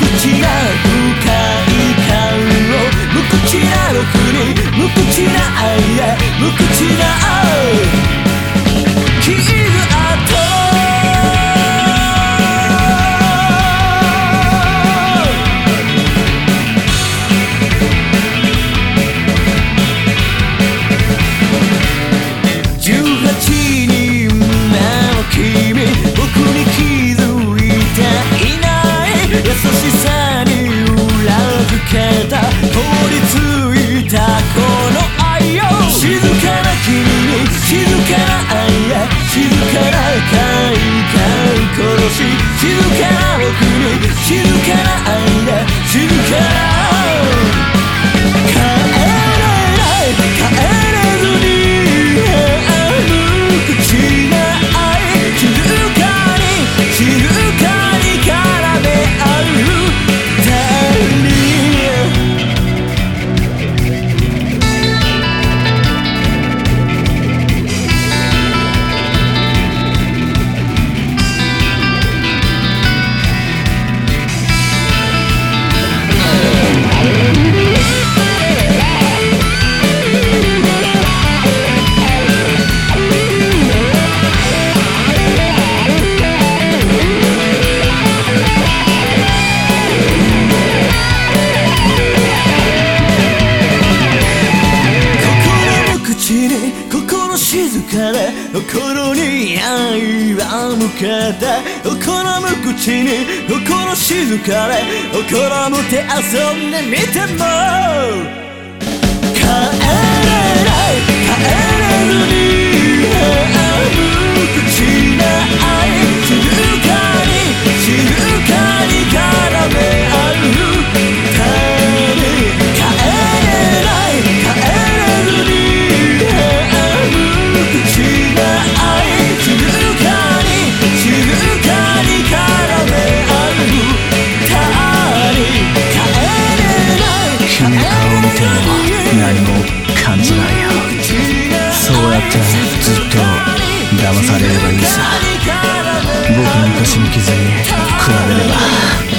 口が深い顔を無口なのふり無口な you. 心静かで心に愛は向けて心む口に心静かで心も手遊んでみても帰騙されればいいさ。僕の昔の傷に比べれば。